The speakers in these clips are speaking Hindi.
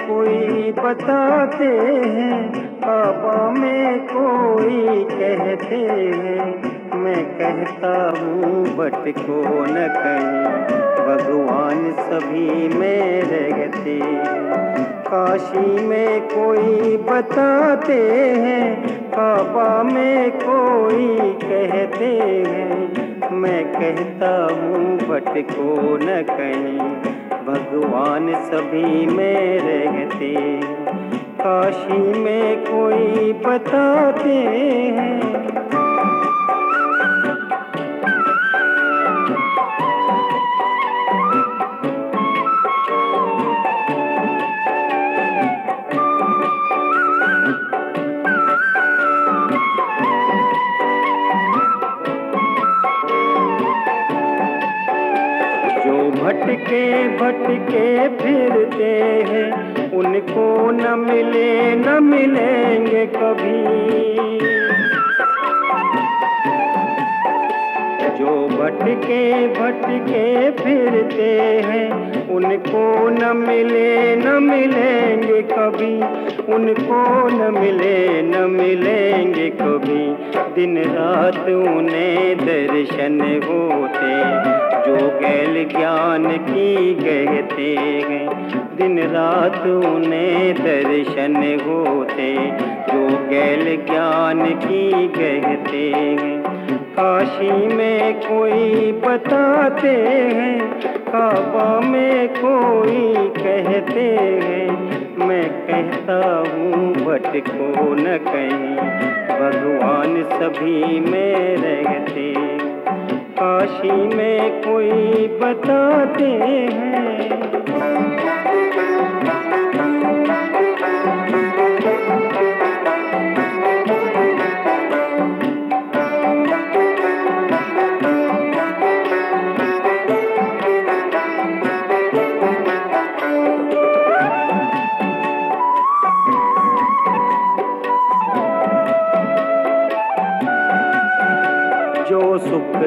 कोई बताते हैं बाबा में कोई कहते हैं, मैं कहता हूँ, बट को न कहीं। भगवान सभी में रहते काशी में कोई बताते हैं बाबा में कोई कहते हैं। मैं कहता हूँ, बट को न कहीं। भगवान सभी में रहते काशी में कोई बताते हैं। भटके भटके फिरते हैं उनको न मिले, न मिलेंगे कभी। जो भटके भटके फिरते हैं, उनको न मिले, न मिलेंगे कभी। उनको न मिले, न मिलेंगे कभी। दिन रात उन्हें दर्शन होते जो गैल ज्ञान की कहते हैं। दिन रात उन्हें दर्शन होते, जो गैल ज्ञान की कहते हैं। काशी में कोई बताते हैं, काबा में कोई कहते हैं। मैं कहता हूँ भट को न कहीं, भगवान सभी में रहते काशी में कोई बताते हैं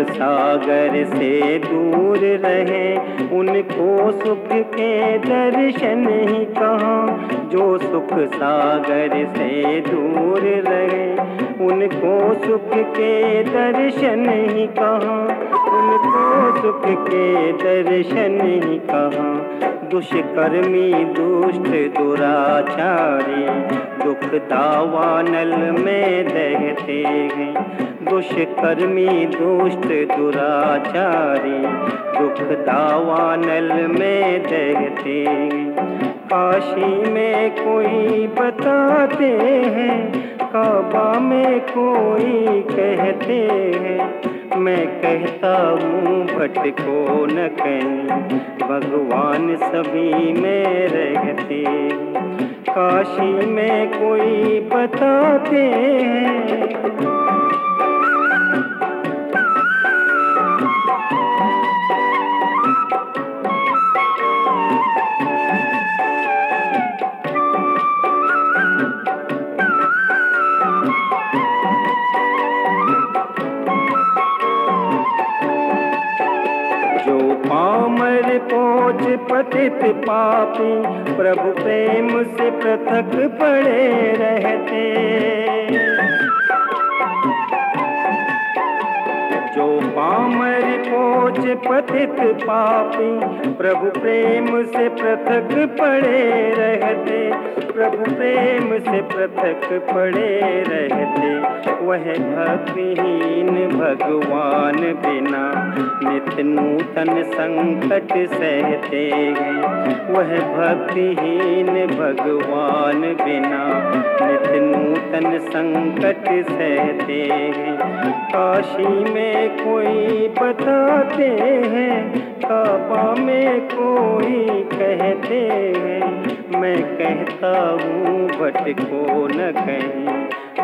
सागर से दूर रहे, उनको सुख के दर्शन ही कहाँ। जो सुख सागर से दूर रहे, उनको सुख के दर्शन ही कहाँ। उनको सुख के दर्शन ही कहाँ। दुष्कर्मी, दुष्ट, दुराचारी, दुख दावानल में दहते हैं। दुष्कर्मी दुष्ट दुराचारी, दुख दावानल में दहते हैं। काशी में कोई बताते हैं, काबा में कोई कहते हैं। मैं कहता हूँ, भट को न कहीं, भगवान सभी में रहते काशी में कोई बताते हैं। पामर पोज पतित पापी, प्रभु प्रेम से पृथक पड़े रहते। जो पामर पोज पतित पापी, प्रभु प्रेम से पृथक पड़े रहते। प्रभु प्रेम से पृथक पड़े रहते। वह भक्तिहीन भगवान बिना नित नूतन संकट सहते हैं। वह भक्तिहीन भगवान बिना नित नूतन संकट सहते हैं। काशी में कोई बताते हैं काबा में कोई कहते हैं। मैं कहता हूँ भट को न कहीं।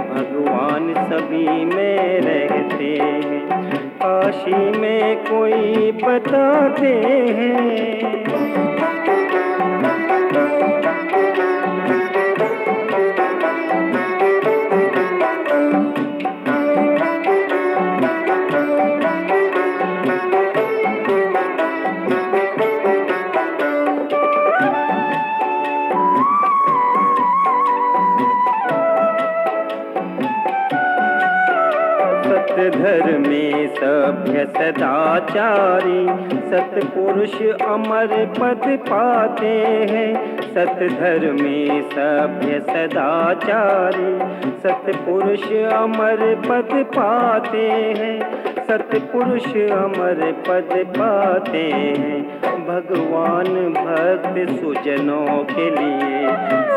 भगवान सभी में रहते हैं। काशी में कोई बताते हैं। सदाचारी सतपुरुष अमर पद पाते हैं। सतधर में सभ्य सदाचारी, सतपुरुष अमर पद पाते हैं। सतपुरुष अमर पद पाते हैं। भगवान भक्त सुजनों के लिए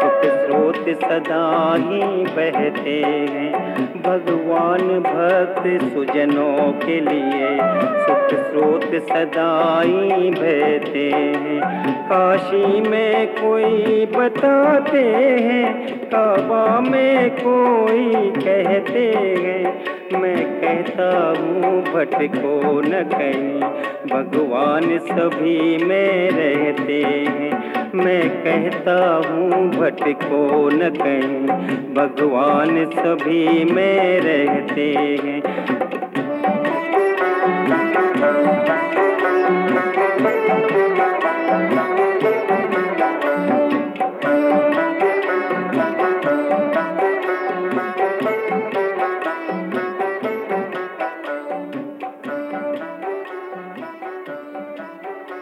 सुख स्रोत सदा ही बहते हैं। भगवान भक्त सुजनों के लिए सुख स्रोत सदाई बहते हैं। काशी में कोई बताते हैं, काबा में कोई कहते हैं। मैं कहता हूँ, भटको न कहीं। भगवान सभी में रहते हैं। मैं कहता हूँ, भटको न कहीं। भगवान सभी में रहते हैं।